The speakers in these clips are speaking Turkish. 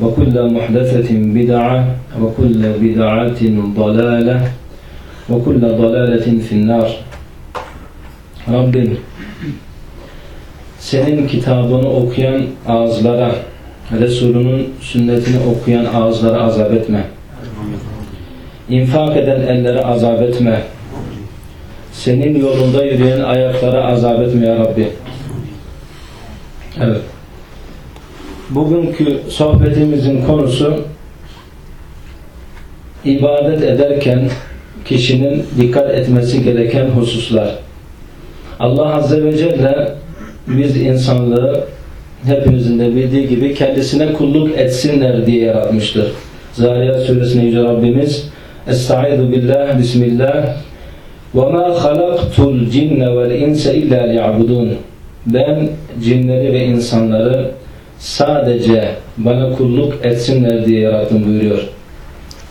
وكل محدثة بدعة وكل بدعة ضلالة وكل ضلالة في النار Rabbim senin kitabını okuyan ağızlara Resulünün sünnetini okuyan ağızlara azap etme. İnfak eden ellere azap etme. Senin yolunda yürüyen ayaklara azap etme ya Rabbi. Evet. Bugünkü sohbetimizin konusu ibadet ederken kişinin dikkat etmesi gereken hususlar. Allah Azze ve Celle biz insanlığı hepinizin de bildiği gibi kendisine kulluk etsinler diye yaratmıştır. Zariyat suresine Yüce Rabbimiz Estaizu billah, Bismillah وَمَا خَلَقْتُ الْجِنَّ وَالْاِنْسَ اِلَّا لِيَعْبُدُونَ Ben cinleri ve insanları sadece bana kulluk etsinler diye yarattım buyuruyor.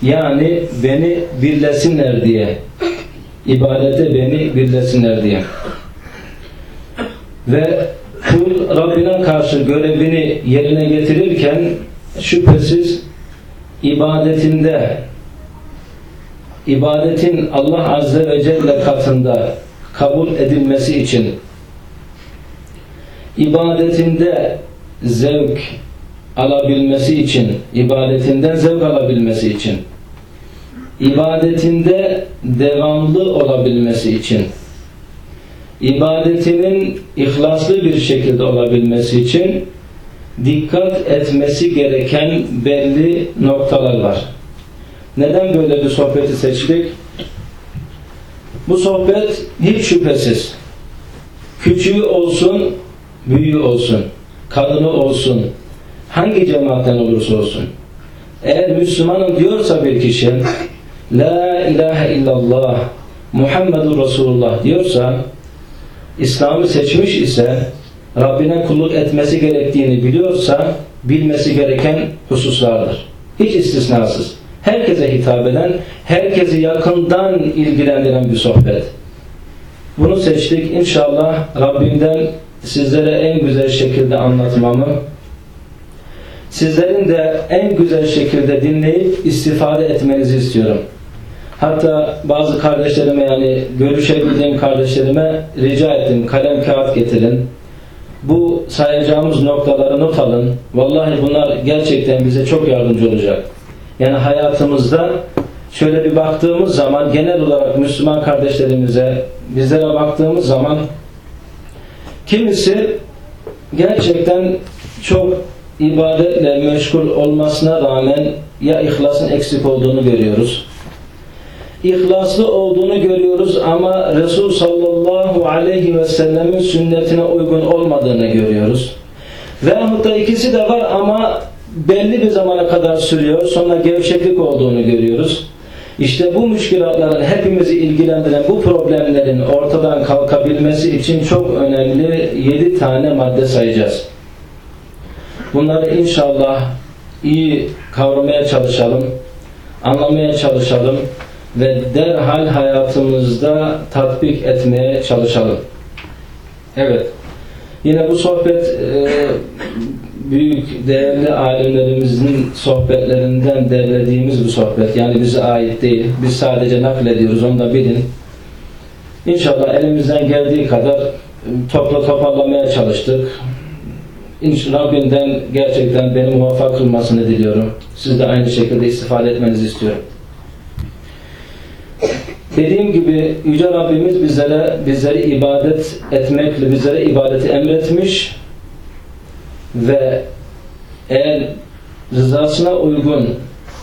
Yani beni birlesinler diye ibadete beni birlesinler diye. Ve kul Rabbine karşı görevini yerine getirirken şüphesiz ibadetinde ibadetin Allah Azze ve Celle katında kabul edilmesi için ibadetinde zevk alabilmesi için ibadetinden zevk alabilmesi için ibadetinde devamlı olabilmesi için ibadetinin ihlaslı bir şekilde olabilmesi için dikkat etmesi gereken belli noktalar var. Neden böyle bir sohbeti seçtik? Bu sohbet hiç şüphesiz küçüğü olsun, büyüğü olsun, kadını olsun, hangi cemaatten olursa olsun. Eğer Müslümanım diyorsa bir kişi La ilahe illallah Muhammedur Resulullah diyorsa İslam'ı seçmiş ise Rabbine kulluk etmesi gerektiğini biliyorsa bilmesi gereken hususlardır. Hiç istisnasız. Herkese hitap eden, herkesi yakından ilgilendiren bir sohbet. Bunu seçtik. İnşallah Rabbimden sizlere en güzel şekilde anlatmamı, sizlerin de en güzel şekilde dinleyip istifade etmenizi istiyorum. Hatta bazı kardeşlerime yani görüşebildiğim kardeşlerime rica ettim kalem kağıt getirin. Bu sayacağımız noktaları not alın. Vallahi bunlar gerçekten bize çok yardımcı olacak. Yani hayatımızda şöyle bir baktığımız zaman genel olarak Müslüman kardeşlerimize bizlere baktığımız zaman kimisi gerçekten çok ibadetle meşgul olmasına rağmen ya ihlasın eksik olduğunu görüyoruz. İhlaslı olduğunu görüyoruz ama Resul sallallahu aleyhi ve sellemin sünnetine uygun olmadığını görüyoruz. Veyahut da ikisi de var ama belli bir zamana kadar sürüyor. Sonra gevşeklik olduğunu görüyoruz. İşte bu müşkilatların hepimizi ilgilendiren bu problemlerin ortadan kalkabilmesi için çok önemli 7 tane madde sayacağız. Bunları inşallah iyi kavramaya çalışalım, anlamaya çalışalım ve derhal hayatımızda tatbik etmeye çalışalım. Evet. Yine bu sohbet e, büyük değerli alimlerimizin sohbetlerinden derlediğimiz bir sohbet. Yani bize ait değil. Biz sadece naklediyoruz. Onu da bilin. İnşallah elimizden geldiği kadar topla toparlamaya çalıştık. İnşallah Rabbinden gerçekten beni muvaffak kılmasını diliyorum. Siz de aynı şekilde istifade etmenizi istiyorum. Dediğim gibi Yüce Rabbimiz bizlere bizleri ibadet etmekle bizlere ibadeti emretmiş ve eğer rızasına uygun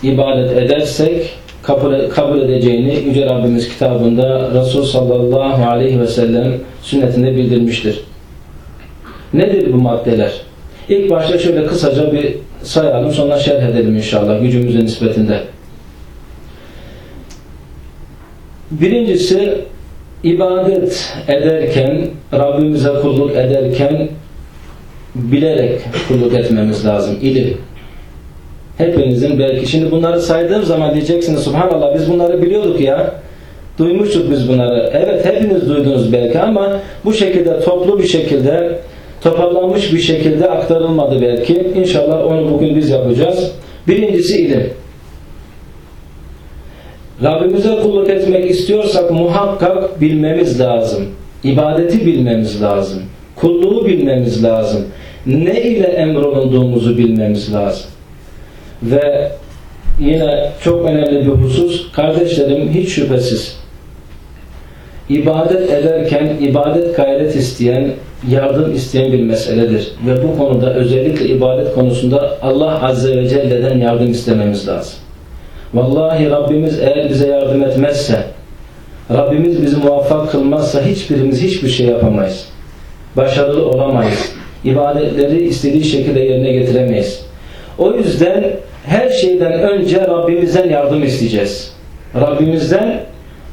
ibadet edersek kabul, kabul edeceğini Yüce Rabbimiz kitabında Resul sallallahu aleyhi ve sellem sünnetinde bildirmiştir. Nedir bu maddeler? İlk başta şöyle kısaca bir sayalım sonra şerh edelim inşallah gücümüzün nispetinde. Birincisi ibadet ederken, Rabbimize kulluk ederken bilerek kulluk etmemiz lazım. İlim. Hepinizin belki şimdi bunları saydığım zaman diyeceksiniz Subhanallah biz bunları biliyorduk ya. Duymuştuk biz bunları. Evet hepiniz duydunuz belki ama bu şekilde toplu bir şekilde toparlanmış bir şekilde aktarılmadı belki. İnşallah onu bugün biz yapacağız. Birincisi ilim. Rabbimize kulluk etmek istiyorsak muhakkak bilmemiz lazım. İbadeti bilmemiz lazım. Kulluğu bilmemiz lazım. Ne ile emrolunduğumuzu bilmemiz lazım. Ve yine çok önemli bir husus kardeşlerim hiç şüphesiz ibadet ederken ibadet gayret isteyen yardım isteyen bir meseledir. Ve bu konuda özellikle ibadet konusunda Allah Azze ve Celle'den yardım istememiz lazım. Vallahi Rabbimiz eğer bize yardım etmezse, Rabbimiz bizi muvaffak kılmazsa hiçbirimiz hiçbir şey yapamayız. Başarılı olamayız. İbadetleri istediği şekilde yerine getiremeyiz. O yüzden her şeyden önce Rabbimizden yardım isteyeceğiz. Rabbimizden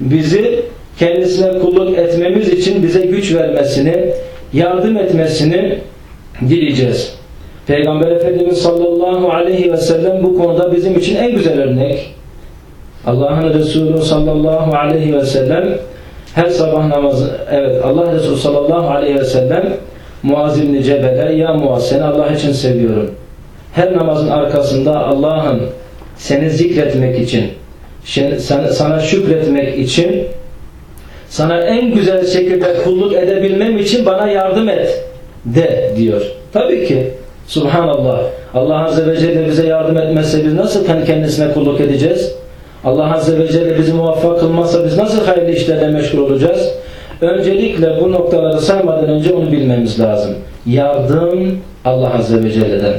bizi kendisine kulluk etmemiz için bize güç vermesini, yardım etmesini dileyeceğiz. Peygamber Efendimiz sallallahu aleyhi ve sellem bu konuda bizim için en güzel örnek. Allah'ın Resulü sallallahu aleyhi ve sellem her sabah namazı, evet Allah Resulü sallallahu aleyhi ve sellem Muaz İbni Cebel'e ya Muaz seni Allah için seviyorum. Her namazın arkasında Allah'ın seni zikretmek için, sana şükretmek için, sana en güzel şekilde kulluk edebilmem için bana yardım et de diyor. Tabii ki Subhanallah. Allah Azze ve Celle bize yardım etmezse biz nasıl kendisine kulluk edeceğiz? Allah Azze ve Celle bizi muvaffak kılmazsa biz nasıl hayırlı işlerle meşgul olacağız? Öncelikle bu noktaları saymadan önce onu bilmemiz lazım. Yardım Allah Azze ve Celle'den.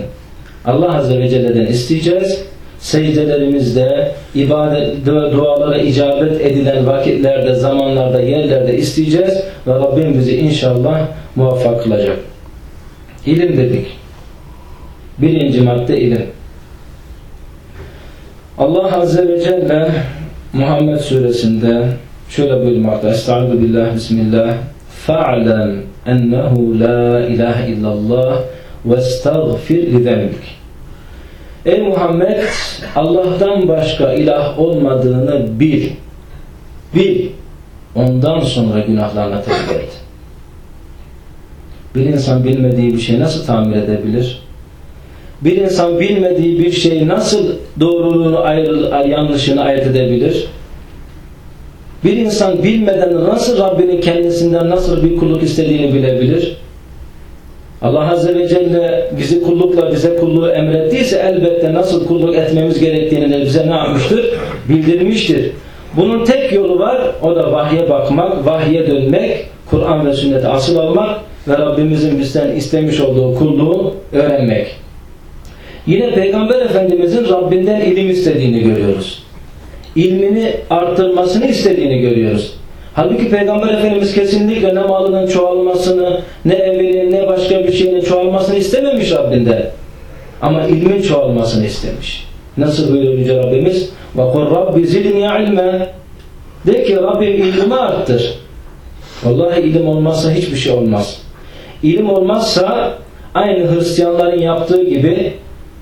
Allah Azze ve Celle'den isteyeceğiz. Secdelerimizde, ibadet, dualara icabet edilen vakitlerde, zamanlarda, yerlerde isteyeceğiz ve Rabbim bizi inşallah muvaffak kılacak. İlim dedik. Birinci madde ilim. Allah Azze ve Celle Muhammed suresinde şöyle buyurmakta Estaizu billah bismillah Fa'lem ennehu la ilahe illallah ve estağfir lidenbik Ey Muhammed Allah'tan başka ilah olmadığını bil. Bil. Ondan sonra günahlarına tevbe et. Bir insan bilmediği bir şeyi nasıl tamir edebilir? Bir insan bilmediği bir şeyi nasıl doğruluğunu ayrı, yanlışını ayırt edebilir? Bir insan bilmeden nasıl Rabbinin kendisinden nasıl bir kulluk istediğini bilebilir? Allah Azze ve Celle bizi kullukla bize kulluğu emrettiyse elbette nasıl kulluk etmemiz gerektiğini de bize ne yapmıştır? Bildirmiştir. Bunun tek yolu var. O da vahye bakmak, vahye dönmek, Kur'an ve sünnete asıl almak ve Rabbimizin bizden istemiş olduğu kulluğu öğrenmek. Yine Peygamber Efendimizin Rabbinden ilim istediğini görüyoruz. İlmini arttırmasını istediğini görüyoruz. Halbuki Peygamber Efendimiz kesinlikle ne malının çoğalmasını, ne evinin, ne başka bir şeyin çoğalmasını istememiş Rabbinde. Ama ilmin çoğalmasını istemiş. Nasıl buyuruyor Yüce Rabbimiz? وَقُلْ رَبِّ زِلْنِي عِلْمًا De ki Rabbim ilmi arttır. Vallahi ilim olmazsa hiçbir şey olmaz. İlim olmazsa aynı Hristiyanların yaptığı gibi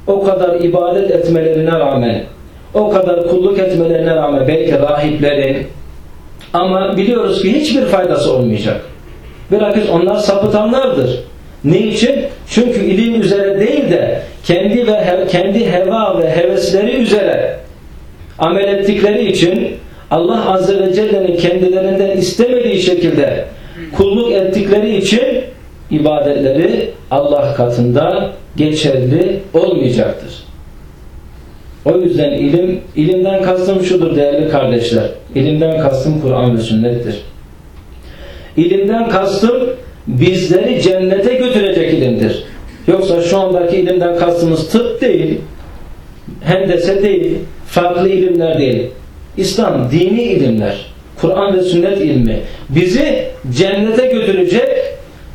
o kadar ibadet etmelerine rağmen, o kadar kulluk etmelerine rağmen belki rahiplerin ama biliyoruz ki hiçbir faydası olmayacak. Bilakis onlar sapıtanlardır. Ne için? Çünkü ilim üzere değil de kendi ve kendi heva ve hevesleri üzere amel ettikleri için Allah Azze ve Celle'nin kendilerinden istemediği şekilde kulluk ettikleri için ibadetleri Allah katında geçerli olmayacaktır. O yüzden ilim, ilimden kastım şudur değerli kardeşler. İlimden kastım Kur'an ve sünnettir. İlimden kastım bizleri cennete götürecek ilimdir. Yoksa şu andaki ilimden kastımız tıp değil, hendese değil, farklı ilimler değil. İslam dini ilimler, Kur'an ve sünnet ilmi bizi cennete götürecek,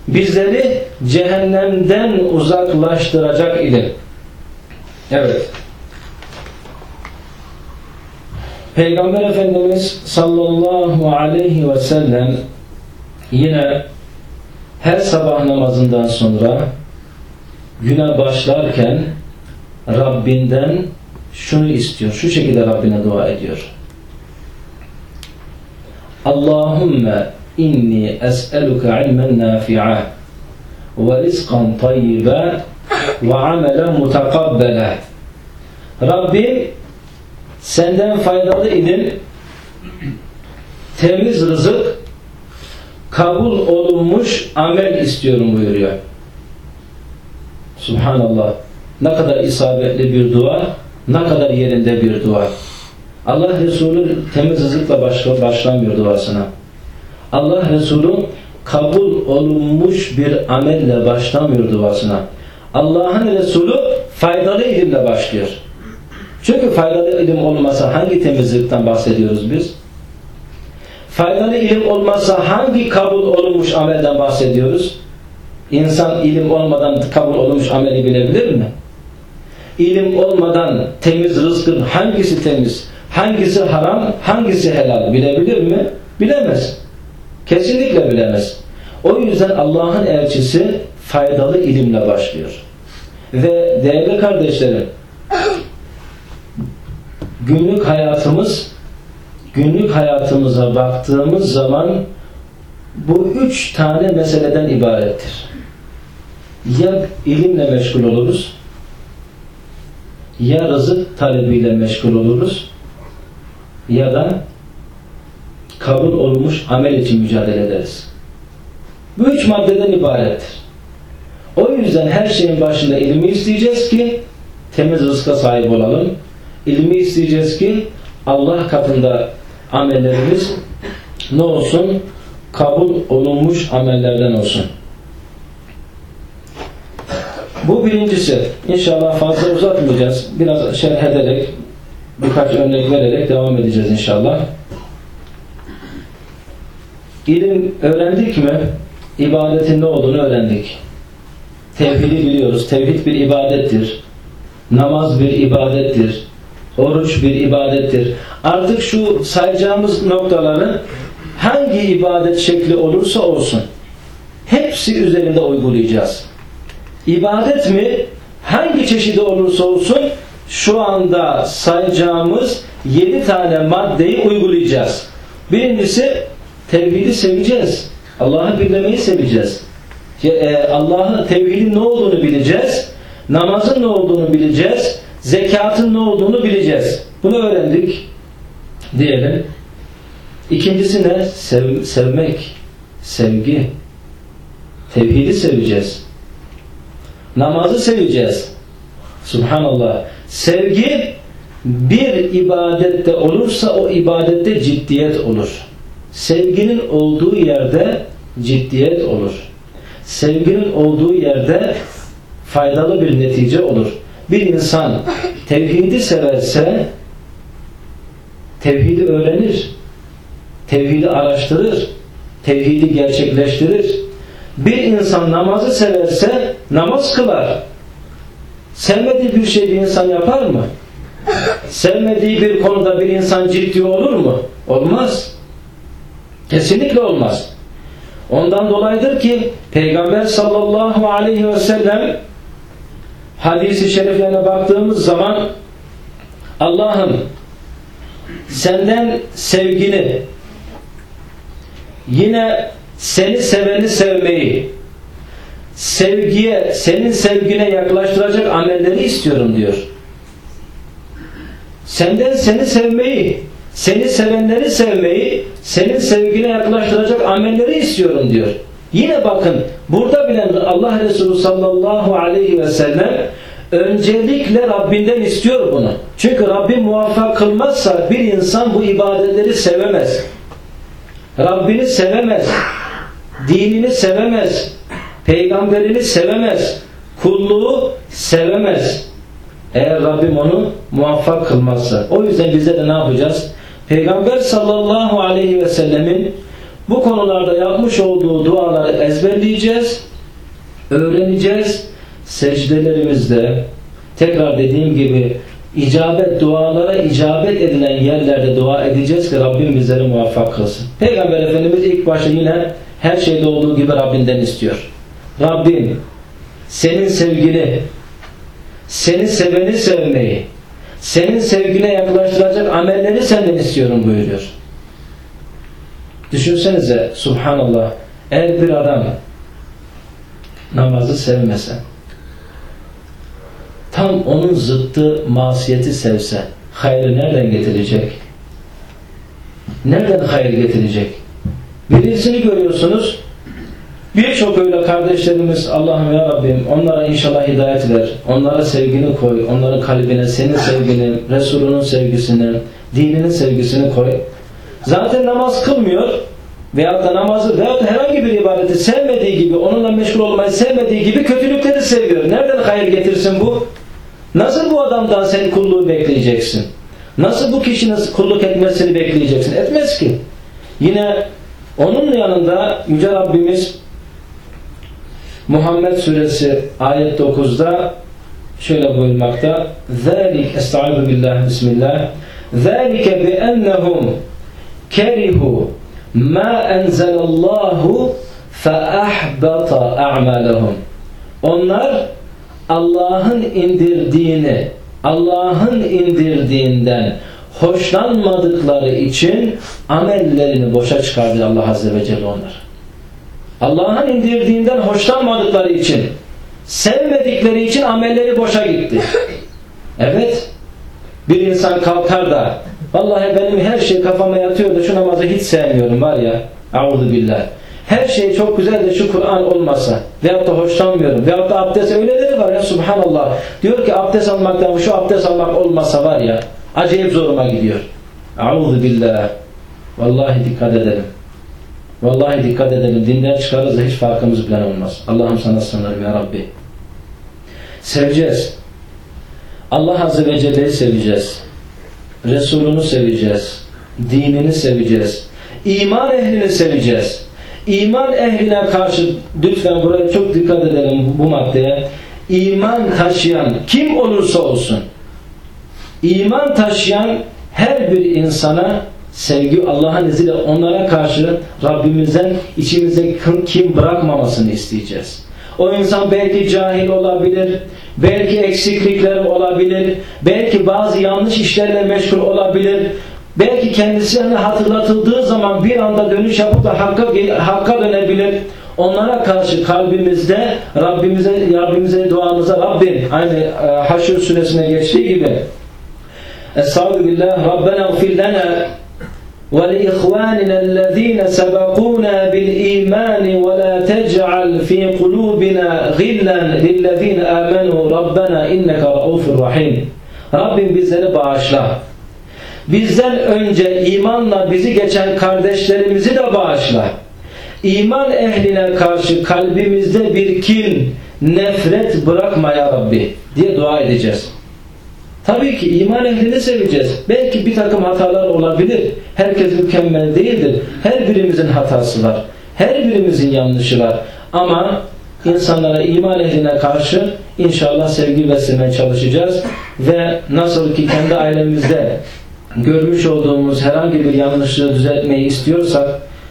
bizleri cehennemden uzaklaştıracak ilim. Evet. Peygamber Efendimiz sallallahu aleyhi ve sellem yine her sabah namazından sonra güne başlarken Rabbinden şunu istiyor. Şu şekilde Rabbine dua ediyor. Allahümme ilmen nafi'a ve rizkan tayyibe ve amelen mutakabbele Rabbim senden faydalı ilim temiz rızık kabul olunmuş amel istiyorum buyuruyor. Subhanallah. Ne kadar isabetli bir dua, ne kadar yerinde bir dua. Allah Resulü temiz rızıkla başlamıyor duasına. Allah Resulü kabul olunmuş bir amelle başlamıyor duasına. Allah'ın Resulü faydalı ilimle başlıyor. Çünkü faydalı ilim olmasa hangi temizlikten bahsediyoruz biz? Faydalı ilim olmasa hangi kabul olunmuş amelden bahsediyoruz? İnsan ilim olmadan kabul olunmuş ameli bilebilir mi? İlim olmadan temiz rızkın hangisi temiz, hangisi haram, hangisi helal bilebilir mi? Bilemez. Kesinlikle bilemez. O yüzden Allah'ın elçisi faydalı ilimle başlıyor. Ve değerli kardeşlerim, günlük hayatımız günlük hayatımıza baktığımız zaman bu üç tane meseleden ibarettir. Ya ilimle meşgul oluruz, ya rızık talebiyle meşgul oluruz, ya da kabul olmuş amel için mücadele ederiz. Bu üç maddeden ibarettir. O yüzden her şeyin başında ilmi isteyeceğiz ki temiz rızka sahip olalım. İlmi isteyeceğiz ki Allah katında amellerimiz ne olsun? Kabul olunmuş amellerden olsun. Bu birincisi. İnşallah fazla uzatmayacağız. Biraz şerh ederek, birkaç örnek vererek devam edeceğiz inşallah. İlim öğrendik mi? İbadetin ne olduğunu öğrendik. Tevhidi biliyoruz. Tevhid bir ibadettir. Namaz bir ibadettir. Oruç bir ibadettir. Artık şu sayacağımız noktaları hangi ibadet şekli olursa olsun hepsi üzerinde uygulayacağız. İbadet mi? Hangi çeşidi olursa olsun şu anda sayacağımız yedi tane maddeyi uygulayacağız. Birincisi tevhidi seveceğiz. Allah'ı bilmeyi seveceğiz. E, Allah'ın tevhidin ne olduğunu bileceğiz. Namazın ne olduğunu bileceğiz. Zekatın ne olduğunu bileceğiz. Bunu öğrendik diyelim. İkincisi ne? Sev, sevmek, sevgi. Tevhidi seveceğiz. Namazı seveceğiz. Subhanallah. Sevgi bir ibadette olursa o ibadette ciddiyet olur. Sevginin olduğu yerde ciddiyet olur. Sevginin olduğu yerde faydalı bir netice olur. Bir insan tevhidi severse tevhidi öğrenir. Tevhidi araştırır. Tevhidi gerçekleştirir. Bir insan namazı severse namaz kılar. Sevmediği bir şey bir insan yapar mı? Sevmediği bir konuda bir insan ciddi olur mu? Olmaz. Kesinlikle olmaz. Ondan dolayıdır ki Peygamber sallallahu aleyhi ve sellem hadisi şeriflerine baktığımız zaman Allah'ım senden sevgini yine seni seveni sevmeyi sevgiye, senin sevgine yaklaştıracak amelleri istiyorum diyor. Senden seni sevmeyi, seni sevenleri sevmeyi, senin sevgine yaklaştıracak amelleri istiyorum diyor. Yine bakın burada bile Allah Resulü sallallahu aleyhi ve sellem öncelikle Rabbinden istiyor bunu. Çünkü Rabbim muvaffak kılmazsa bir insan bu ibadetleri sevemez. Rabbini sevemez. Dinini sevemez. Peygamberini sevemez. Kulluğu sevemez. Eğer Rabbim onu muvaffak kılmazsa. O yüzden bize de ne yapacağız? Peygamber sallallahu aleyhi ve sellemin bu konularda yapmış olduğu duaları ezberleyeceğiz, öğreneceğiz. Secdelerimizde tekrar dediğim gibi icabet dualara icabet edilen yerlerde dua edeceğiz ki Rabbim bizleri muvaffak kılsın. Peygamber Efendimiz ilk başta yine her şeyde olduğu gibi Rabbinden istiyor. Rabbim senin sevgini, seni seveni sevmeyi, senin sevgine yaklaştıracak amelleri senden istiyorum buyuruyor. Düşünsenize subhanallah eğer bir adam namazı sevmese tam onun zıttı masiyeti sevse hayrı nereden getirecek? Nereden hayır getirecek? Birisini görüyorsunuz Birçok öyle kardeşlerimiz Allah'ım ya Rabbim onlara inşallah hidayet ver. Onlara sevgini koy. Onların kalbine senin sevgini, Resulünün sevgisini, dininin sevgisini koy. Zaten namaz kılmıyor veyahut da namazı veyahut da herhangi bir ibadeti sevmediği gibi, onunla meşgul olmayı sevmediği gibi kötülükleri seviyor. Nereden hayır getirsin bu? Nasıl bu adamdan sen kulluğu bekleyeceksin? Nasıl bu kişinin kulluk etmesini bekleyeceksin? Etmez ki. Yine onun yanında Yüce Rabbimiz Muhammed suresi ayet 9'da şöyle buyurmakta ذَٰلِكَ اَسْتَعِذُ بِاللّٰهِ Bismillah ذَٰلِكَ بِأَنَّهُمْ كَرِهُوا مَا أَنْزَلَ اللّٰهُ فَأَحْبَطَ أَعْمَالَهُمْ Onlar Allah'ın indirdiğini Allah'ın indirdiğinden hoşlanmadıkları için amellerini boşa çıkardı Allah Azze ve Celle onlar. Allah'ın indirdiğinden hoşlanmadıkları için sevmedikleri için amelleri boşa gitti. Evet. Bir insan kalkar da vallahi benim her şey kafama yatıyor da şu namazı hiç sevmiyorum var ya. Auzu billah. Her şey çok güzel de şu Kur'an olmasa veyahut da hoşlanmıyorum veyahut da abdest öyleleri var ya subhanallah. Diyor ki abdest almaktan şu abdest almak olmasa var ya acayip zoruma gidiyor. Auzu billah. Vallahi dikkat edelim. Vallahi dikkat edelim. Dinden çıkarız da hiç farkımız bile olmaz. Allah'ım sana sığınırım ya Rabbi. Seveceğiz. Allah Azze ve Celle'yi seveceğiz. Resulünü seveceğiz. Dinini seveceğiz. İman ehlini seveceğiz. İman ehline karşı lütfen buraya çok dikkat edelim bu maddeye. İman taşıyan kim olursa olsun iman taşıyan her bir insana sevgi Allah'ın izniyle onlara karşı Rabbimizden içimize kim bırakmamasını isteyeceğiz. O insan belki cahil olabilir, belki eksiklikler olabilir, belki bazı yanlış işlerle meşgul olabilir, belki kendisine hatırlatıldığı zaman bir anda dönüş yapıp da hakka, hakka dönebilir. Onlara karşı kalbimizde Rabbimize, Rabbimize duamıza Rabbim aynı e, Haşr suresine geçtiği gibi Estağfirullah Rabbena gfir lana ولإخواننا الذين سبقونا بالإيمان ولا تجعل في قلوبنا غلا للذين آمنوا ربنا إنك رؤوف رحيم Rabbim bizleri bağışla. Bizden önce imanla bizi geçen kardeşlerimizi de bağışla. İman ehline karşı kalbimizde bir kin, nefret bırakma ya Rabbi diye dua edeceğiz. Tabii ki iman ehlini seveceğiz. Belki bir takım hatalar olabilir. Herkes mükemmel değildir. Her birimizin hatası var. Her birimizin yanlışı var. Ama insanlara iman ehline karşı inşallah sevgi beslemeye çalışacağız. Ve nasıl ki kendi ailemizde görmüş olduğumuz herhangi bir yanlışlığı düzeltmeyi istiyorsak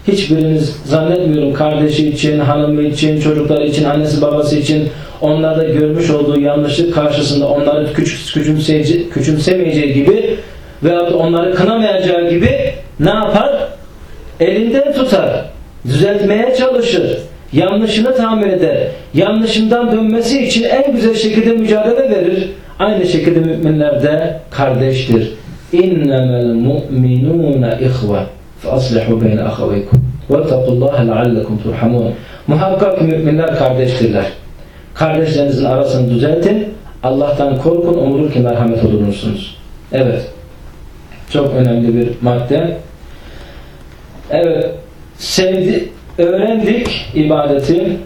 hiçbiriniz zannetmiyorum kardeşi için, hanımı için, çocukları için, annesi babası için onlarda görmüş olduğu yanlışlık karşısında onları küçük küçümseyici, küçümsemeyeceği gibi veyahut onları kınamayacağı gibi ne yapar? Elinden tutar. Düzeltmeye çalışır. Yanlışını tamir eder. Yanlışından dönmesi için en güzel şekilde mücadele verir. Aynı şekilde müminler de kardeştir. İnnemel mu'minûne ihve. Faslihu beyne ahaveykum. Ve takullaha leallekum turhamun. Muhakkak müminler kardeştirler. Kardeşlerinizin arasını düzeltin. Allah'tan korkun, umulur ki merhamet olursunuz. Evet. Çok önemli bir madde. Evet. Sevdi, öğrendik ibadeti.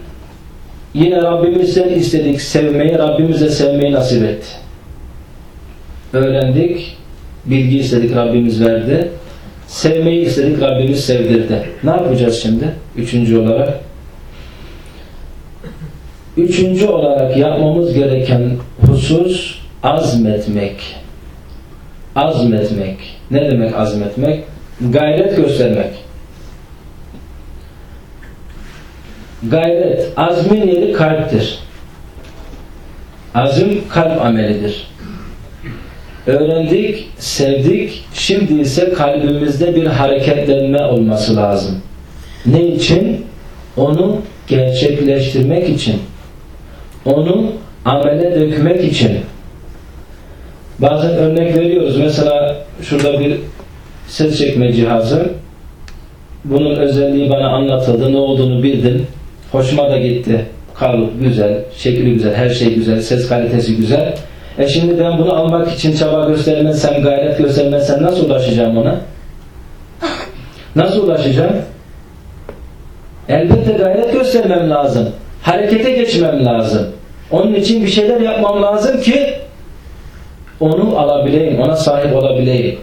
Yine Rabbimizden istedik sevmeyi, Rabbimiz de sevmeyi nasip etti. Öğrendik, bilgi istedik Rabbimiz verdi. Sevmeyi istedik Rabbimiz sevdirdi. Ne yapacağız şimdi? Üçüncü olarak. Üçüncü olarak yapmamız gereken husus azmetmek. Azmetmek. Ne demek azmetmek? Gayret göstermek. Gayret, azmin yeri kalptir. Azim kalp amelidir. Öğrendik, sevdik, şimdi ise kalbimizde bir hareketlenme olması lazım. Ne için? Onu gerçekleştirmek için. Onu amele dökmek için. Bazen örnek veriyoruz. Mesela şurada bir ses çekme cihazı. Bunun özelliği bana anlatıldı. Ne olduğunu bildim. Hoşuma da gitti. Kalıp güzel, şekli güzel, her şey güzel, ses kalitesi güzel. E şimdi ben bunu almak için çaba göstermezsem, gayret göstermezsem nasıl ulaşacağım ona? Nasıl ulaşacağım? Elbette gayret göstermem lazım. Harekete geçmem lazım. Onun için bir şeyler yapmam lazım ki onu alabileyim, ona sahip olabileyim.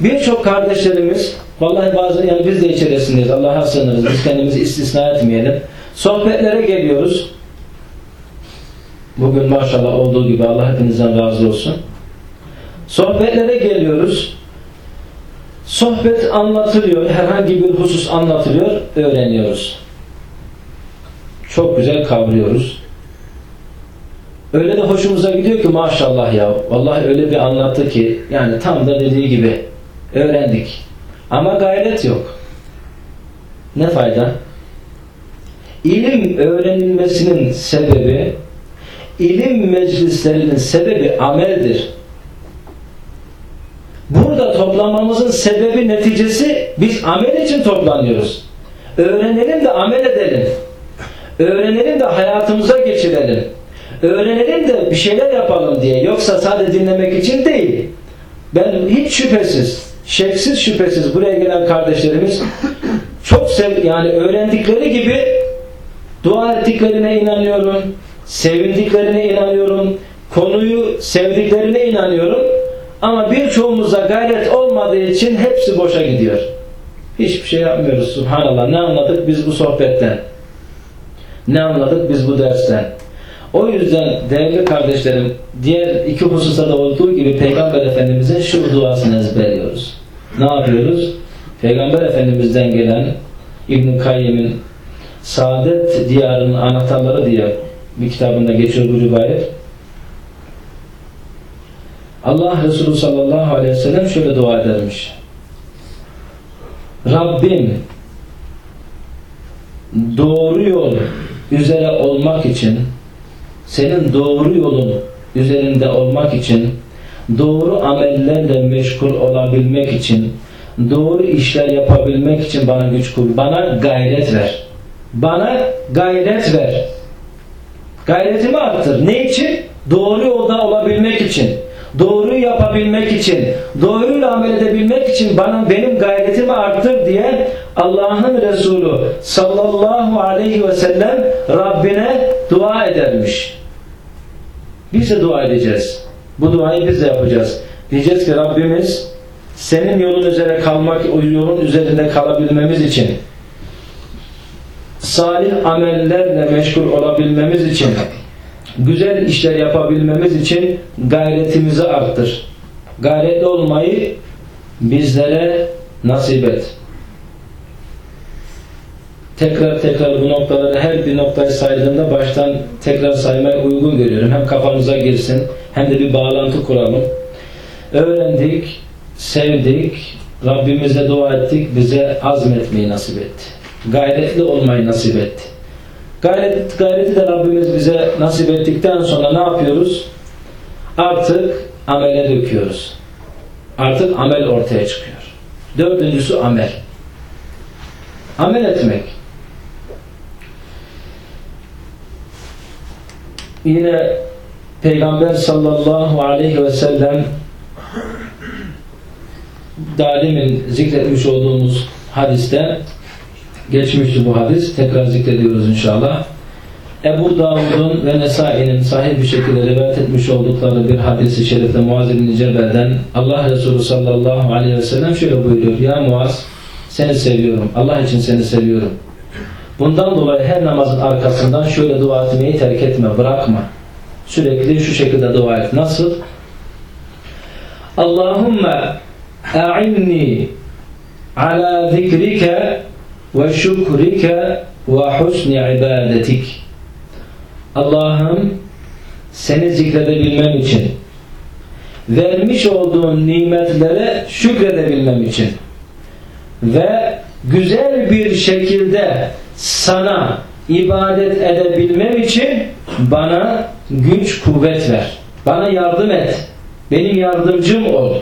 Birçok kardeşlerimiz, vallahi bazı yani biz de içerisindeyiz, Allah'a sığınırız, biz kendimizi istisna etmeyelim. Sohbetlere geliyoruz. Bugün maşallah olduğu gibi Allah hepinizden razı olsun. Sohbetlere geliyoruz. Sohbet anlatılıyor, herhangi bir husus anlatılıyor, öğreniyoruz. Çok güzel kavruyoruz. Öyle de hoşumuza gidiyor ki maşallah ya. Vallahi öyle bir anlattı ki yani tam da dediği gibi öğrendik. Ama gayret yok. Ne fayda? İlim öğrenilmesinin sebebi ilim meclislerinin sebebi ameldir. Burada toplamamızın sebebi neticesi biz amel için toplanıyoruz. Öğrenelim de amel edelim. Öğrenelim de hayatımıza geçirelim. Öğrenelim de bir şeyler yapalım diye. Yoksa sadece dinlemek için değil. Ben hiç şüphesiz, şeksiz şüphesiz buraya gelen kardeşlerimiz çok sev yani öğrendikleri gibi dua ettiklerine inanıyorum. Sevindiklerine inanıyorum. Konuyu sevdiklerine inanıyorum. Ama birçoğumuzda gayret olmadığı için hepsi boşa gidiyor. Hiçbir şey yapmıyoruz. Subhanallah. Ne anladık biz bu sohbetten? Ne anladık biz bu dersten? O yüzden değerli kardeşlerim diğer iki hususta da olduğu gibi Peygamber Efendimiz'in şu duasını ezberliyoruz. Ne yapıyoruz? Peygamber Efendimiz'den gelen İbn Kayyim'in Saadet Diyarı'nın anahtarları diye bir kitabında geçiyor bu rivayet. Allah Resulü sallallahu aleyhi ve sellem şöyle dua edermiş. Rabbim doğru yol üzere olmak için senin doğru yolun üzerinde olmak için doğru amellerle meşgul olabilmek için doğru işler yapabilmek için bana güç kur. Bana gayret ver. Bana gayret ver. Gayretimi arttır. Ne için? Doğru yolda olabilmek için. Doğruyu yapabilmek için. Doğruyla amel edebilmek için bana benim gayretimi arttır diye Allah'ın Resulü sallallahu aleyhi ve sellem Rabbine dua edermiş. Biz de dua edeceğiz. Bu duayı biz de yapacağız. Diyeceğiz ki Rabbimiz senin yolun üzere kalmak, o yolun üzerinde kalabilmemiz için salih amellerle meşgul olabilmemiz için güzel işler yapabilmemiz için gayretimizi arttır. Gayretli olmayı bizlere nasip et. Tekrar tekrar bu noktaları her bir noktayı saydığımda baştan tekrar saymaya uygun görüyorum. Hem kafamıza girsin hem de bir bağlantı kuralım. Öğrendik, sevdik, Rabbimize dua ettik, bize azmetmeyi nasip etti. Gayretli olmayı nasip etti. Gayret, gayreti de Rabbimiz bize nasip ettikten sonra ne yapıyoruz? Artık amele döküyoruz. Artık amel ortaya çıkıyor. Dördüncüsü amel. Amel etmek. yine Peygamber sallallahu aleyhi ve sellem dalimin zikretmiş olduğumuz hadiste geçmişti bu hadis. Tekrar zikrediyoruz inşallah. Ebu Davud'un ve Nesai'nin sahih bir şekilde rivayet etmiş oldukları bir hadisi şerifte Muaz bin Cebel'den Allah Resulü sallallahu aleyhi ve sellem şöyle buyuruyor. Ya Muaz seni seviyorum. Allah için seni seviyorum. Bundan dolayı her namazın arkasından şöyle dua etmeyi terk etme, bırakma. Sürekli şu şekilde dua et. Nasıl? Allahümme a'inni ala zikrike ve şükrike ve husni ibadetik. Allah'ım seni zikredebilmem için vermiş olduğun nimetlere şükredebilmem için ve güzel bir şekilde sana ibadet edebilmem için bana güç kuvvet ver. Bana yardım et. Benim yardımcım ol.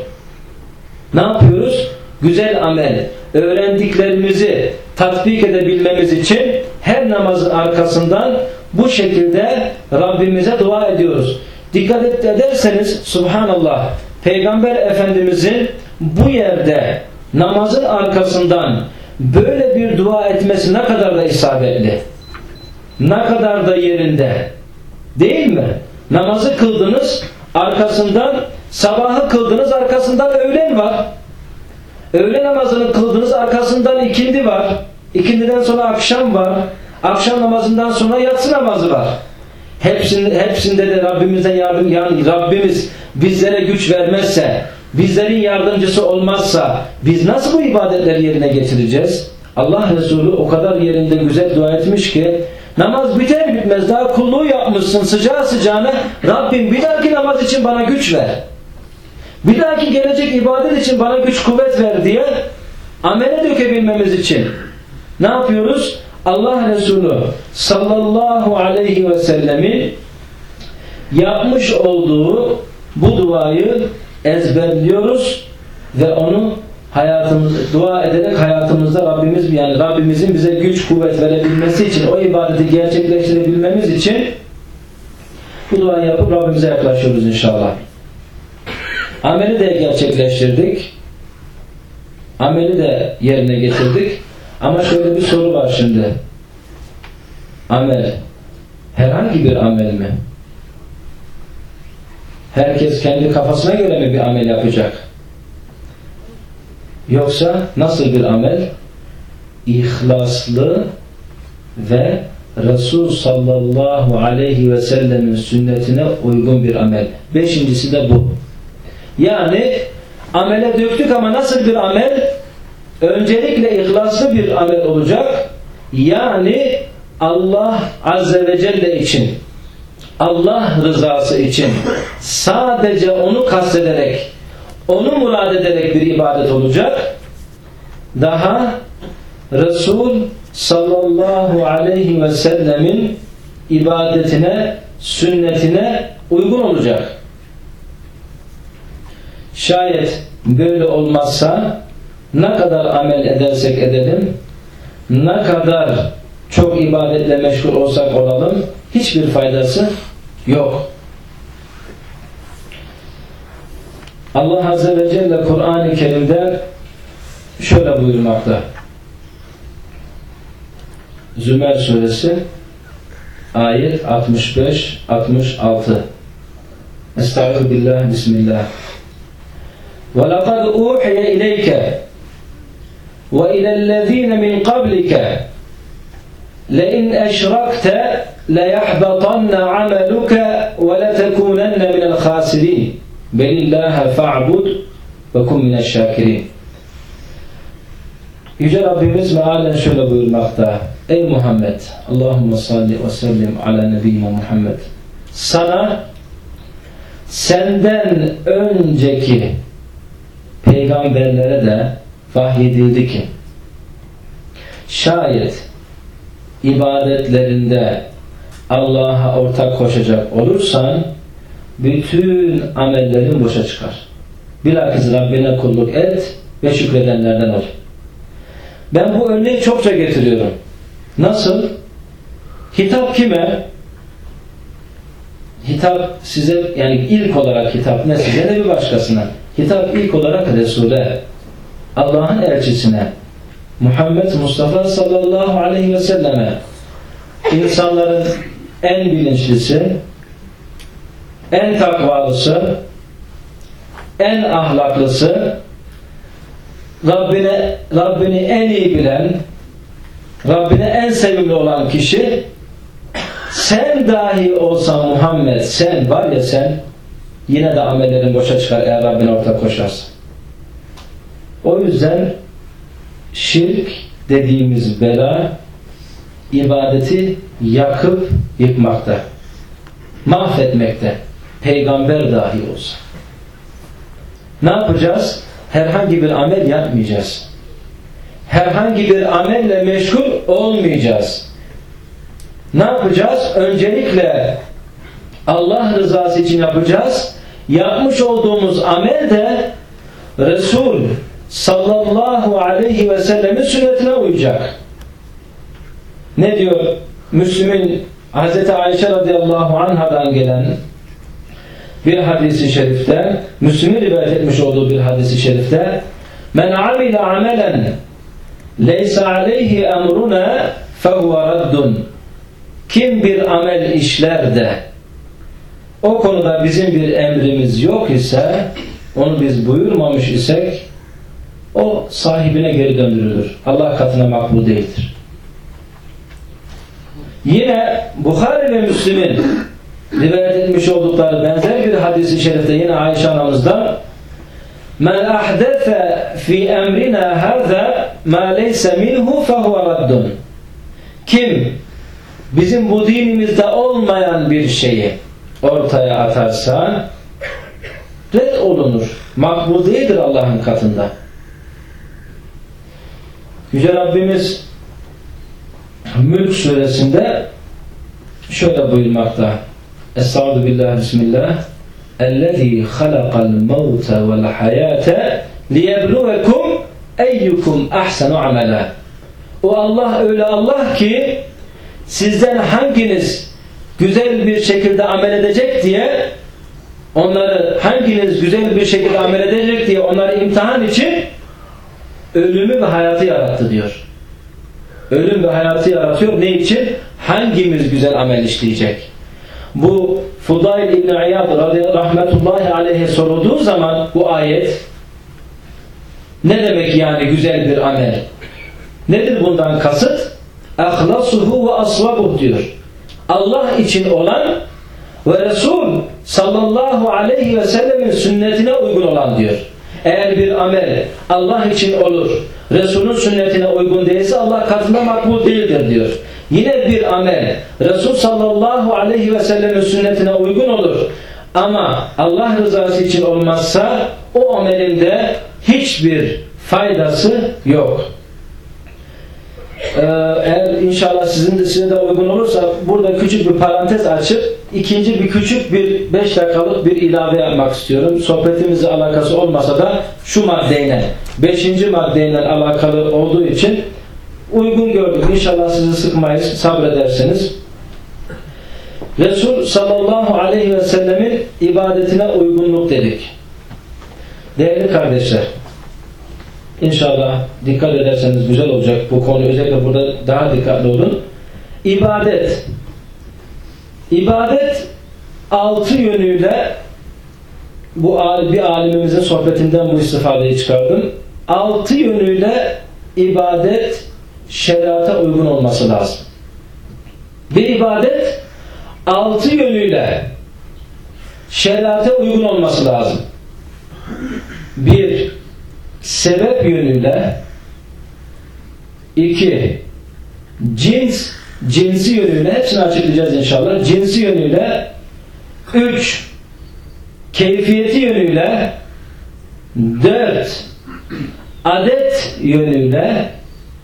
Ne yapıyoruz? Güzel amel, öğrendiklerimizi tatbik edebilmemiz için her namazın arkasından bu şekilde Rabbimize dua ediyoruz. Dikkat ederseniz Subhanallah Peygamber Efendimizin bu yerde namazın arkasından böyle bir dua etmesi ne kadar da isabetli. Ne kadar da yerinde. Değil mi? Namazı kıldınız arkasından sabahı kıldınız arkasından öğlen var. Öğle namazını kıldınız arkasından ikindi var. İkindiden sonra akşam var. Akşam namazından sonra yatsı namazı var. Hepsinde, hepsinde de Rabbimizden yardım yani Rabbimiz bizlere güç vermezse, bizlerin yardımcısı olmazsa biz nasıl bu ibadetleri yerine getireceğiz? Allah Resulü o kadar yerinde güzel dua etmiş ki namaz biter bitmez daha kulluğu yapmışsın sıcağı sıcağına Rabbim bir dahaki namaz için bana güç ver. Bir dahaki gelecek ibadet için bana güç kuvvet ver diye amele dökebilmemiz için ne yapıyoruz? Allah Resulü sallallahu aleyhi ve sellemin yapmış olduğu bu duayı ezberliyoruz ve onu hayatımız dua ederek hayatımızda Rabbimiz yani Rabbimizin bize güç kuvvet verebilmesi için o ibadeti gerçekleştirebilmemiz için bu duayı yapıp Rabbimize yaklaşıyoruz inşallah. Ameli de gerçekleştirdik. Ameli de yerine getirdik. Ama şöyle bir soru var şimdi. Amel. Herhangi bir amel mi? Herkes kendi kafasına göre mi bir amel yapacak? Yoksa nasıl bir amel? İhlaslı ve Resul sallallahu aleyhi ve sellemin sünnetine uygun bir amel. Beşincisi de bu. Yani amele döktük ama nasıl bir amel? Öncelikle ihlaslı bir amel olacak. Yani Allah Azze ve Celle için Allah rızası için sadece onu kastederek onu murad ederek bir ibadet olacak. Daha Resul sallallahu aleyhi ve sellemin ibadetine, sünnetine uygun olacak. Şayet böyle olmazsa ne kadar amel edersek edelim, ne kadar çok ibadetle meşgul olsak olalım, hiçbir faydası yok. Allah Azze ve Celle Kur'an-ı Kerim'de şöyle buyurmakta. Zümer suresi ayet 65-66 Estaizu billah, bismillah وَلَقَدْ اُوحِيَ اِلَيْكَ وَاِلَى الَّذ۪ينَ مِنْ قَبْلِكَ لَاِنْ اَشْرَكْتَ لَيَحْبَطَنَّ عَمَلُكَ وَلَتَكُونَنَّ مِنَ الْخَاسِرِينَ بَلِ اللّٰهَ فَاعْبُدْ وَكُمْ مِنَ الشَّاكِرِينَ Yüce Rabbimiz mealen şöyle buyurmakta. Ey Muhammed! Allahümme salli ve sellim ala nebiyyina Muhammed. Sana senden önceki peygamberlere de vahyedildi ki şayet ibadetlerinde Allah'a ortak koşacak olursan bütün amellerin boşa çıkar. Bilakis Rabbine kulluk et ve şükredenlerden ol. Ben bu örneği çokça getiriyorum. Nasıl? Hitap kime? hitap size yani ilk olarak hitap ne size ne bir başkasına. Hitap ilk olarak Resul'e, Allah'ın elçisine, Muhammed Mustafa sallallahu aleyhi ve selleme insanların en bilinçlisi, en takvalısı, en ahlaklısı, Rabbine, Rabbini en iyi bilen, Rabbine en sevimli olan kişi sen dahi olsan Muhammed sen var ya sen yine de amellerin boşa çıkar eğer Rabbine ortak koşarsın. O yüzden şirk dediğimiz bela ibadeti yakıp yıkmakta. Mahvetmekte. Peygamber dahi olsa. Ne yapacağız? Herhangi bir amel yapmayacağız. Herhangi bir amelle meşgul olmayacağız. Ne yapacağız? Öncelikle Allah rızası için yapacağız. Yapmış olduğumuz amel de Resul sallallahu aleyhi ve sellemin sünnetine uyacak. Ne diyor? Müslüm'ün Hz. Ayşe radıyallahu anhadan gelen bir hadisi şerifte Müslüm'ün rivayet etmiş olduğu bir hadisi şerifte Men amile amelen leysa aleyhi emruna fehuve raddun kim bir amel işler de o konuda bizim bir emrimiz yok ise onu biz buyurmamış isek o sahibine geri döndürülür. Allah katına makbul değildir. Yine Bukhari ve Müslim'in rivayet etmiş oldukları benzer bir hadisi şerifte yine Ayşe anamızdan Men ahdefe fi emrina haza ma leyse minhu fehuve raddun Kim bizim bu dinimizde olmayan bir şeyi ortaya atarsa red olunur. Makbul değildir Allah'ın katında. Yüce Rabbimiz Mülk suresinde şöyle buyurmakta Estağdu billah bismillah Ellezî halakal mevte vel hayate liyebluvekum eyyukum ahsenu amela O Allah öyle Allah ki sizden hanginiz güzel bir şekilde amel edecek diye onları hanginiz güzel bir şekilde amel edecek diye onları imtihan için ölümü ve hayatı yarattı diyor. Ölüm ve hayatı yaratıyor. Ne için? Hangimiz güzel amel işleyecek? Bu Fudayl İbn-i İyad rahmetullahi aleyhe sorulduğu zaman bu ayet ne demek yani güzel bir amel? Nedir bundan kasıt? ahlasuhu ve asvabuh diyor. Allah için olan ve Resul sallallahu aleyhi ve sellemin sünnetine uygun olan diyor. Eğer bir amel Allah için olur, Resul'ün sünnetine uygun değilse Allah katında makbul değildir diyor. Yine bir amel Resul sallallahu aleyhi ve sellemin sünnetine uygun olur. Ama Allah rızası için olmazsa o amelinde hiçbir faydası yok. Ee, eğer inşallah sizin de size de uygun olursa burada küçük bir parantez açıp ikinci bir küçük bir beş dakikalık bir ilave yapmak istiyorum. Sohbetimizle alakası olmasa da şu maddeyle beşinci maddeyle alakalı olduğu için uygun gördük. İnşallah sizi sıkmayız, sabrederseniz. Resul sallallahu aleyhi ve sellemin ibadetine uygunluk dedik. Değerli kardeşler, İnşallah dikkat ederseniz güzel olacak bu konu. Özellikle burada daha dikkatli olun. İbadet. İbadet altı yönüyle bu bir alimimizin sohbetinden bu istifadeyi çıkardım. Altı yönüyle ibadet şeriata uygun olması lazım. Bir ibadet altı yönüyle şeriata uygun olması lazım. Bir, sebep yönüyle iki cins cinsi yönüyle hepsini açıklayacağız inşallah. Cinsi yönüyle üç keyfiyeti yönüyle dört adet yönüyle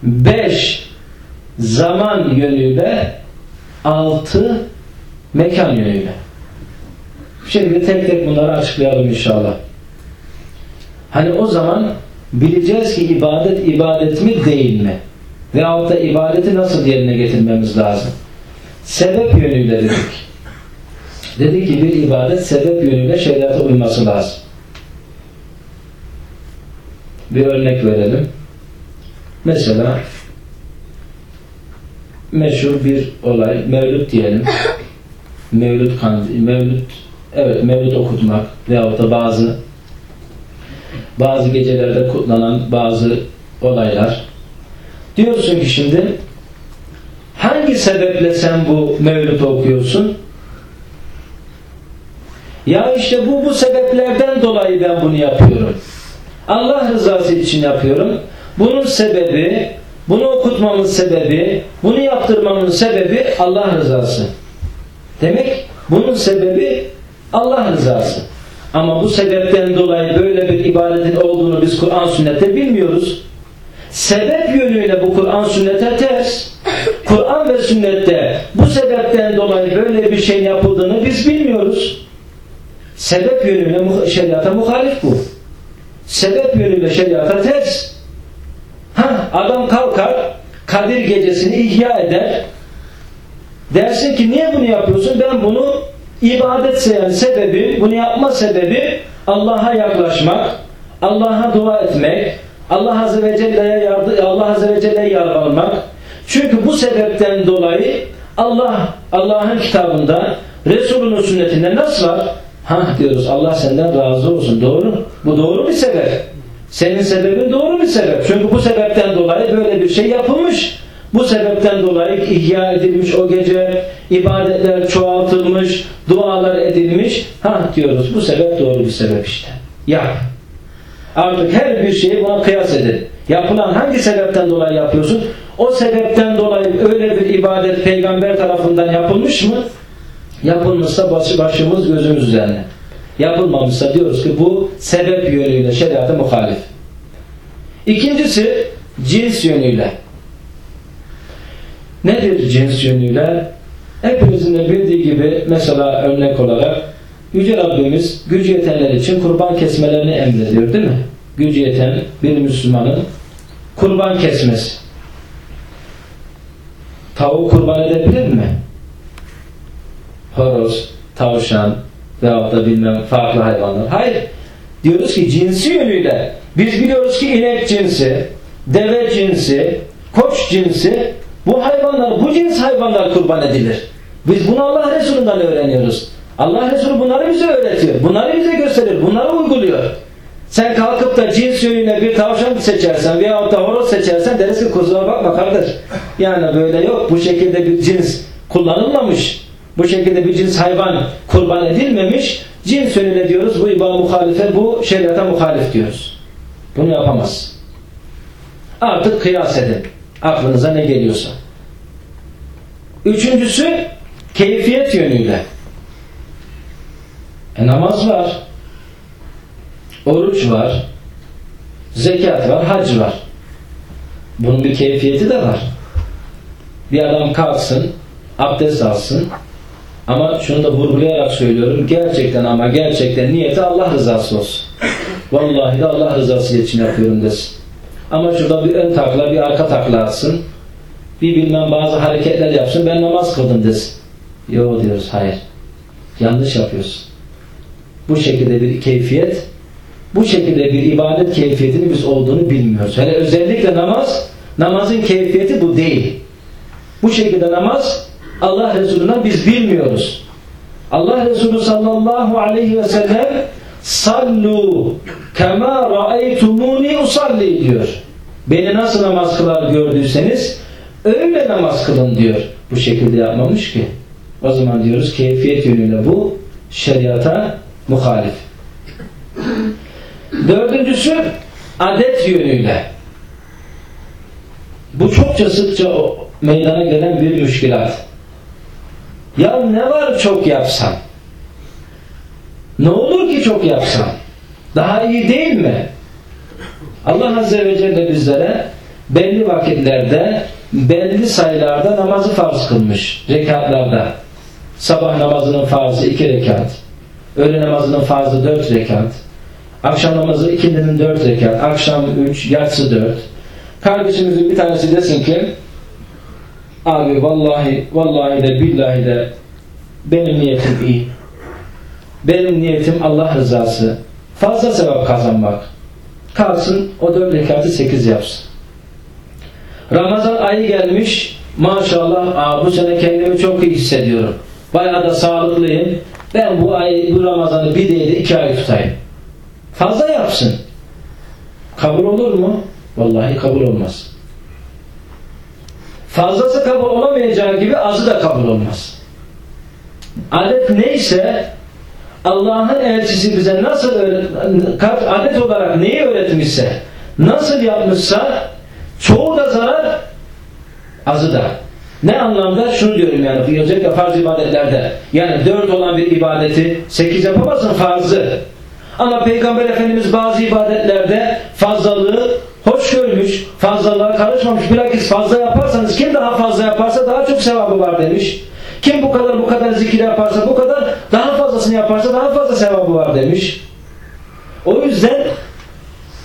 beş zaman yönüyle altı mekan yönüyle. Şimdi tek tek bunları açıklayalım inşallah. Hani o zaman bileceğiz ki ibadet ibadet mi değil mi? Veyahut da ibadeti nasıl yerine getirmemiz lazım? Sebep yönüyle dedik. Dedi ki bir ibadet sebep yönüyle şeriata uyması lazım. Bir örnek verelim. Mesela meşhur bir olay, mevlüt diyelim. Mevlüt mevlüt, evet mevlüt okutmak veyahut da bazı bazı gecelerde kutlanan bazı olaylar. Diyorsun ki şimdi hangi sebeple sen bu mevlüt okuyorsun? Ya işte bu bu sebeplerden dolayı ben bunu yapıyorum. Allah rızası için yapıyorum. Bunun sebebi, bunu okutmamın sebebi, bunu yaptırmamın sebebi Allah rızası. Demek bunun sebebi Allah rızası. Ama bu sebepten dolayı böyle bir ibadetin olduğunu biz Kur'an sünnette bilmiyoruz. Sebep yönüyle bu Kur'an sünnete ters. Kur'an ve sünnette bu sebepten dolayı böyle bir şey yapıldığını biz bilmiyoruz. Sebep yönüyle şeriata muhalif bu. Sebep yönüyle şeriata ters. Ha, adam kalkar Kadir gecesini ihya eder. Dersin ki niye bunu yapıyorsun? Ben bunu ibadet sebebi, bunu yapma sebebi Allah'a yaklaşmak, Allah'a dua etmek, Allah Azze ve Celle'ye Allah Azze ve Celle'ye yalvarmak. Çünkü bu sebepten dolayı Allah Allah'ın kitabında Resulünün sünnetinde nasıl var? Ha diyoruz Allah senden razı olsun. Doğru. Bu doğru bir sebep. Senin sebebin doğru bir sebep. Çünkü bu sebepten dolayı böyle bir şey yapılmış. Bu sebepten dolayı ihya edilmiş o gece, ibadetler çoğaltılmış, dualar edilmiş. Ha diyoruz bu sebep doğru bir sebep işte. Yap. Artık her bir şeyi buna kıyas edin. Yapılan hangi sebepten dolayı yapıyorsun? O sebepten dolayı öyle bir ibadet peygamber tarafından yapılmış mı? Yapılmışsa başı başımız gözümüz üzerine. Yapılmamışsa diyoruz ki bu sebep yönüyle şeriata muhalif. İkincisi cins yönüyle. Nedir cins yönüyle? Hepimizin de bildiği gibi mesela örnek olarak Yüce Rabbimiz gücü yetenler için kurban kesmelerini emrediyor değil mi? Gücü yeten bir Müslümanın kurban kesmesi. Tavuk kurban edebilir mi? Horoz, tavşan veyahut da bilmem farklı hayvanlar. Hayır. Diyoruz ki cinsi yönüyle biz biliyoruz ki inek cinsi, deve cinsi, koç cinsi bu hayvanlar, bu cins hayvanlar kurban edilir. Biz bunu Allah Resulü'nden öğreniyoruz. Allah Resulü bunları bize öğretiyor. Bunları bize gösterir. Bunları uyguluyor. Sen kalkıp da cins yönüyle bir tavşan seçersen veyahut da horoz seçersen deriz ki kusura bakma kardeş. Yani böyle yok. Bu şekilde bir cins kullanılmamış. Bu şekilde bir cins hayvan kurban edilmemiş. Cins yönüyle diyoruz. Bu iba muhalife, bu şeriata muhalif diyoruz. Bunu yapamaz. Artık kıyas edin. Aklınıza ne geliyorsa. Üçüncüsü keyfiyet yönüyle. E, namaz var. Oruç var. Zekat var. Hac var. Bunun bir keyfiyeti de var. Bir adam kalksın, abdest alsın. Ama şunu da vurgulayarak söylüyorum. Gerçekten ama gerçekten niyeti Allah rızası olsun. Vallahi de Allah rızası için yapıyorum desin. Ama şurada bir ön takla, bir arka takla atsın. Bir bilmem bazı hareketler yapsın. Ben namaz kıldım desin. Yok diyoruz. Hayır. Yanlış yapıyorsun. Bu şekilde bir keyfiyet bu şekilde bir ibadet keyfiyetini biz olduğunu bilmiyoruz. Hele özellikle namaz namazın keyfiyeti bu değil. Bu şekilde namaz Allah Resulü'nden biz bilmiyoruz. Allah Resulü sallallahu aleyhi ve sellem sallu kema ra'eytumuni usalli diyor. Beni nasıl namaz kılar gördüyseniz öyle namaz kılın diyor. Bu şekilde yapmamış ki. O zaman diyoruz keyfiyet yönüyle bu şeriata muhalif. Dördüncüsü adet yönüyle. Bu çokça sıkça meydana gelen bir müşkilat. Ya ne var çok yapsam? Ne olur ki çok yapsam? Daha iyi değil mi? Allah Azze ve Celle bizlere belli vakitlerde belli sayılarda namazı farz kılmış. Rekatlarda. Sabah namazının farzı iki rekat. Öğle namazının farzı dört rekat. Akşam namazı ikindinin dört rekat. Akşam üç, yatsı dört. Kardeşimizin bir tanesi desin ki abi vallahi vallahi de billahi de benim niyetim iyi. Benim niyetim Allah rızası. Fazla sevap kazanmak. Kalsın o dört rekatı sekiz yapsın. Ramazan ayı gelmiş. Maşallah aa, bu sene kendimi çok iyi hissediyorum. Bayağı da sağlıklıyım. Ben bu ay bu Ramazan'ı bir değil de iki ay tutayım. Fazla yapsın. Kabul olur mu? Vallahi kabul olmaz. Fazlası kabul olamayacağı gibi azı da kabul olmaz. Adet neyse Allah'ın elçisi bize nasıl adet olarak neyi öğretmişse nasıl yapmışsa çoğu da zarar azı da. Ne anlamda? Şunu diyorum yani özellikle farz ibadetlerde. Yani dört olan bir ibadeti sekiz yapamazsın farzı. Ama Peygamber Efendimiz bazı ibadetlerde fazlalığı hoş görmüş, fazlalığa karışmamış. Bilakis fazla yaparsanız kim daha fazla yaparsa daha çok sevabı var demiş. Kim bu kadar bu kadar zikir yaparsa bu kadar daha fazlasını yaparsa daha fazla sevabı var demiş. O yüzden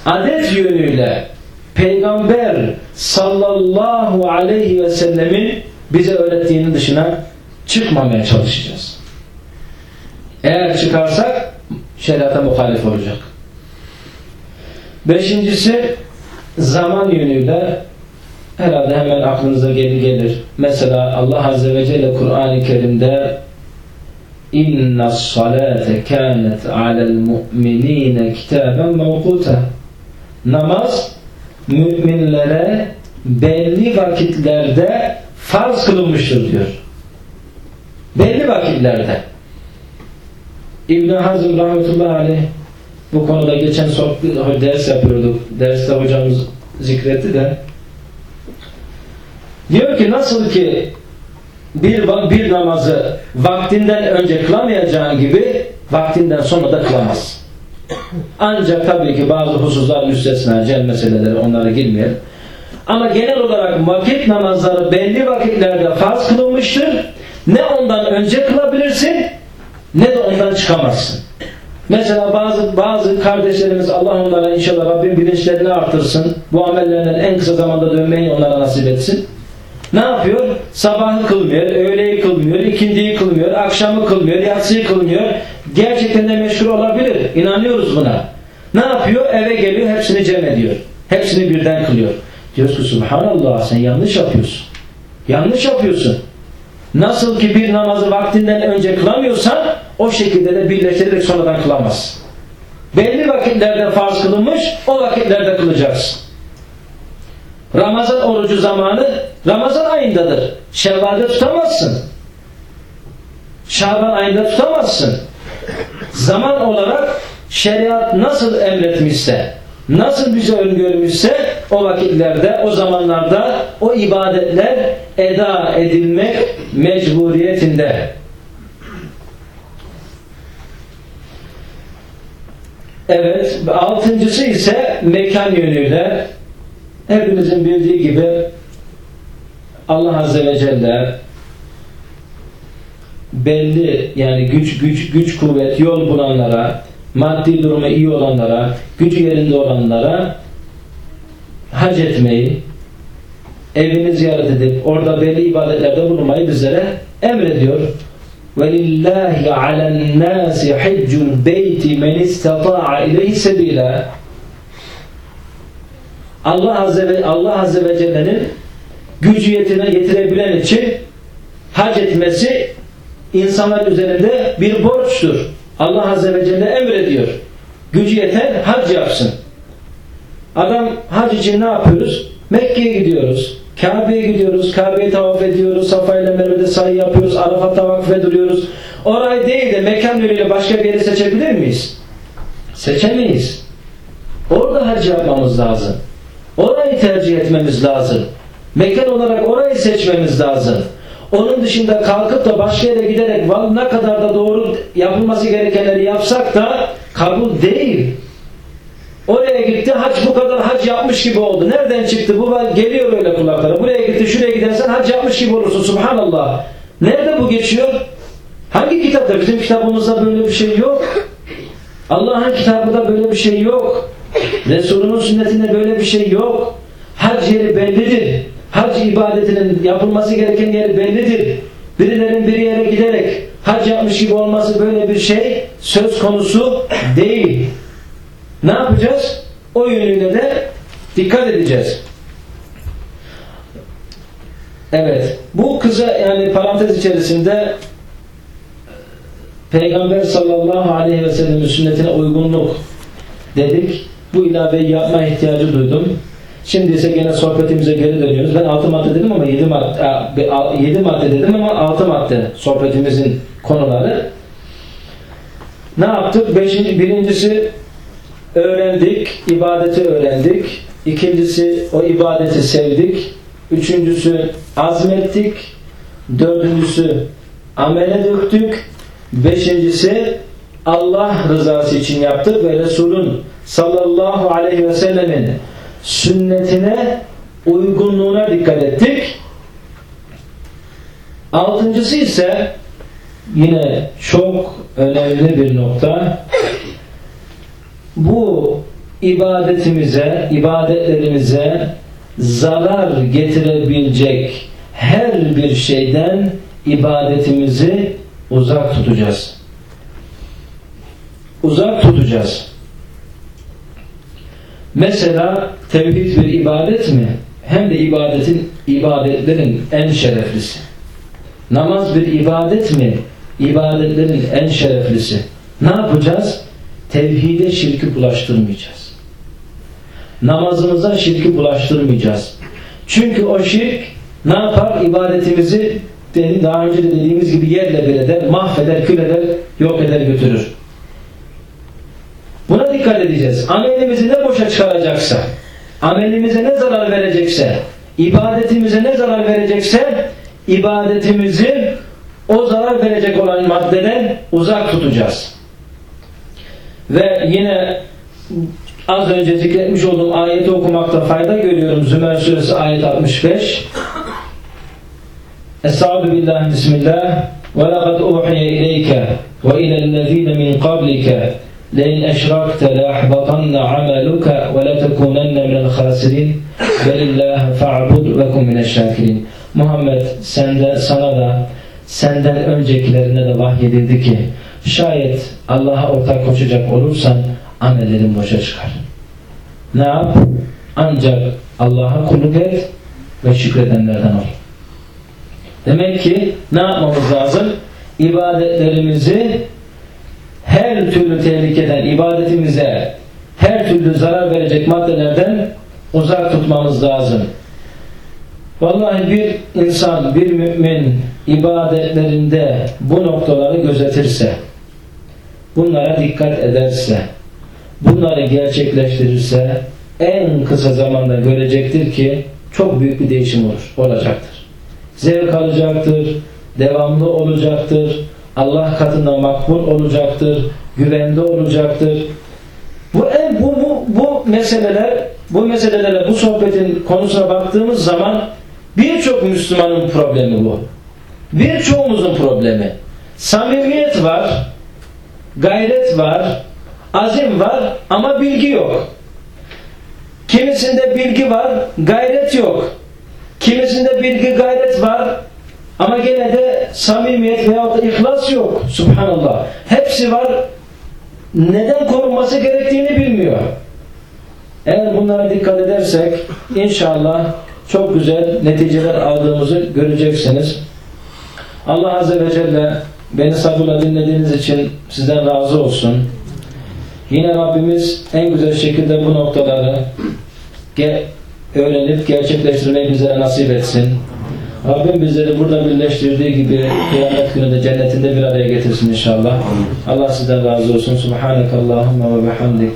adet yönüyle Peygamber sallallahu aleyhi ve sellemin bize öğrettiğinin dışına çıkmamaya çalışacağız. Eğer çıkarsak şeriata muhalif olacak. Beşincisi zaman yönüyle herhalde hemen aklınıza geri gelir. Mesela Allah Azze ve Celle Kur'an-ı Kerim'de İnna salate kânet alel mu'minîne kitaben mevkuta Namaz müminlere belli vakitlerde farz kılınmıştır diyor. Belli vakitlerde. İbn Hazm rahmetullahi aleyh bu konuda geçen sohbet, ders yapıyorduk. Derste hocamız zikretti de diyor ki nasıl ki bir, bir namazı vaktinden önce kılamayacağın gibi vaktinden sonra da kılamaz. Ancak tabii ki bazı hususlar müstesna, cel meseleleri onlara girmeyelim. Ama genel olarak vakit namazları belli vakitlerde farz kılınmıştır. Ne ondan önce kılabilirsin ne de ondan çıkamazsın. Mesela bazı bazı kardeşlerimiz Allah onlara inşallah Rabbim bilinçlerini artırsın. Bu amellerinden en kısa zamanda dönmeyi onlara nasip etsin. Ne yapıyor? Sabahı kılmıyor, öğleyi kılmıyor, ikindiyi kılmıyor, akşamı kılmıyor, yatsıyı kılmıyor. Gerçekten de meşgul olabilir. İnanıyoruz buna. Ne yapıyor? Eve geliyor, hepsini cem ediyor. Hepsini birden kılıyor. Diyoruz ki Subhanallah sen yanlış yapıyorsun. Yanlış yapıyorsun. Nasıl ki bir namazı vaktinden önce kılamıyorsan o şekilde de birleştirerek sonradan kılamaz. Belli vakitlerde farz kılınmış o vakitlerde kılacaksın. Ramazan orucu zamanı Ramazan ayındadır. Şevval'de tutamazsın. Şaban ayında tutamazsın. Zaman olarak şeriat nasıl emretmişse, nasıl bize öngörmüşse o vakitlerde, o zamanlarda o ibadetler eda edilmek mecburiyetinde. Evet, altıncısı ise mekan yönüyle hepimizin bildiği gibi Allah Azze ve Celle belli yani güç güç güç kuvvet yol bulanlara maddi durumu iyi olanlara gücü yerinde olanlara hac etmeyi evini ziyaret edip orada belli ibadetlerde bulunmayı bizlere emrediyor. وَلِلَّهِ عَلَى النَّاسِ حِجُّ الْبَيْتِ مَنْ اِسْتَطَاعَ اِلَيْهِ سَب۪يلًا Allah Azze ve Allah Azze ve Celle'nin gücü yetine getirebilen için hac etmesi insanlar üzerinde bir borçtur. Allah Azze ve Celle emrediyor. Gücü yeten hac yapsın. Adam hac için ne yapıyoruz? Mekke'ye gidiyoruz. Kabe'ye gidiyoruz. Kabe'yi tavaf ediyoruz. Safa ile Merve'de sayı yapıyoruz. Arafat'ta vakfe duruyoruz. Orayı değil de mekan yönüyle başka bir yeri seçebilir miyiz? Seçemeyiz. Orada hac yapmamız lazım. Orayı tercih etmemiz lazım. Mekan olarak orayı seçmemiz lazım. Onun dışında kalkıp da başka yere giderek ne kadar da doğru yapılması gerekenleri yapsak da kabul değil. Oraya gitti hac bu kadar hac yapmış gibi oldu. Nereden çıktı? Bu geliyor öyle kulaklara. Buraya gitti şuraya gidersen hac yapmış gibi olursun. Subhanallah. Nerede bu geçiyor? Hangi kitapta? Bizim kitabımızda böyle bir şey yok. Allah'ın kitabında böyle bir şey yok. Resulünün sünnetinde böyle bir şey yok. Hac yeri bellidir. Hac ibadetinin yapılması gereken yeri bellidir. Birilerin bir yere giderek hac yapmış gibi olması böyle bir şey söz konusu değil. Ne yapacağız? O yönüyle de dikkat edeceğiz. Evet. Bu kıza yani parantez içerisinde Peygamber sallallahu aleyhi ve sellem'in sünnetine uygunluk dedik. Bu ilaveyi yapma ihtiyacı duydum. Şimdi ise gene sohbetimize geri dönüyoruz. Ben 6 madde dedim ama 7 madde, 7 madde dedim ama 6 madde sohbetimizin konuları. Ne yaptık? Beşinci, birincisi öğrendik, ibadeti öğrendik. İkincisi o ibadeti sevdik. Üçüncüsü azmettik. Dördüncüsü amele döktük. Beşincisi Allah rızası için yaptık ve Resul'ün sallallahu aleyhi ve sellemin sünnetine uygunluğuna dikkat ettik. Altıncısı ise yine çok önemli bir nokta. Bu ibadetimize, ibadetlerimize zarar getirebilecek her bir şeyden ibadetimizi uzak tutacağız. Uzak tutacağız. Mesela tevhid bir ibadet mi? Hem de ibadetin ibadetlerin en şereflisi. Namaz bir ibadet mi? İbadetlerin en şereflisi. Ne yapacağız? Tevhide şirki bulaştırmayacağız. Namazımıza şirki bulaştırmayacağız. Çünkü o şirk ne yapar? İbadetimizi daha önce de dediğimiz gibi yerle bir eder, mahveder, kül eder, yok eder, götürür. Dikkat edeceğiz. Amelimizi ne boşa çıkaracaksa, amelimize ne zarar verecekse, ibadetimize ne zarar verecekse, ibadetimizi o zarar verecek olan maddeden uzak tutacağız. Ve yine az önce zikretmiş olduğum ayeti okumakta fayda görüyorum. Zümer suresi ayet 65. Estağfirullah billahi bismillah. Ve laqad uhiye ileyke ve ilellezine min qablike لئن أشركت لأحبطن عملك ولتكونن من الخاسرين بل الله فاعبد وكن من الشاكرين Muhammed sende, sana da senden öncekilerine de vahyedildi ki şayet Allah'a ortak koşacak olursan amellerin boşa çıkar. Ne yap? Ancak Allah'a kulluk et ve şükredenlerden ol. Demek ki ne yapmamız lazım? İbadetlerimizi her türlü tehlikeden, ibadetimize her türlü zarar verecek maddelerden uzak tutmamız lazım. Vallahi bir insan, bir mümin ibadetlerinde bu noktaları gözetirse, bunlara dikkat ederse, bunları gerçekleştirirse en kısa zamanda görecektir ki çok büyük bir değişim olur, olacaktır. Zevk alacaktır, devamlı olacaktır, Allah katında makbul olacaktır, güvende olacaktır. Bu en bu bu bu meseleler, bu meselelere, bu sohbetin konusuna baktığımız zaman birçok Müslümanın problemi bu. Birçoğumuzun problemi. Samimiyet var, gayret var, azim var ama bilgi yok. Kimisinde bilgi var, gayret yok. Kimisinde bilgi, gayret var ama gene de samimiyet veyahut da ihlas yok. Subhanallah. Hepsi var. Neden korunması gerektiğini bilmiyor. Eğer bunlara dikkat edersek inşallah çok güzel neticeler aldığımızı göreceksiniz. Allah Azze ve Celle beni sabırla dinlediğiniz için sizden razı olsun. Yine Rabbimiz en güzel şekilde bu noktaları öğrenip gerçekleştirmeyi bize nasip etsin. Rabbim bizleri burada birleştirdiği gibi kıyamet günü de cennetinde bir araya getirsin inşallah. Allah sizden razı olsun. Subhaneke Allahumma ve bihamdik.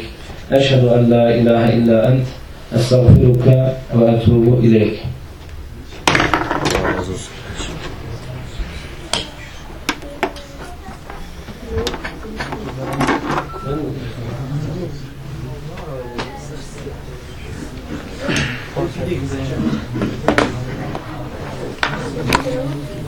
Eşhedü en la ilahe illa ent. Estağfiruka ve etubu ileyk.